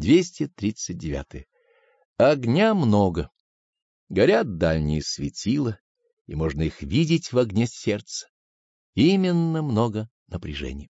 239. Огня много. Горят дальние светила, и можно их видеть в огне сердца. Именно много напряжения.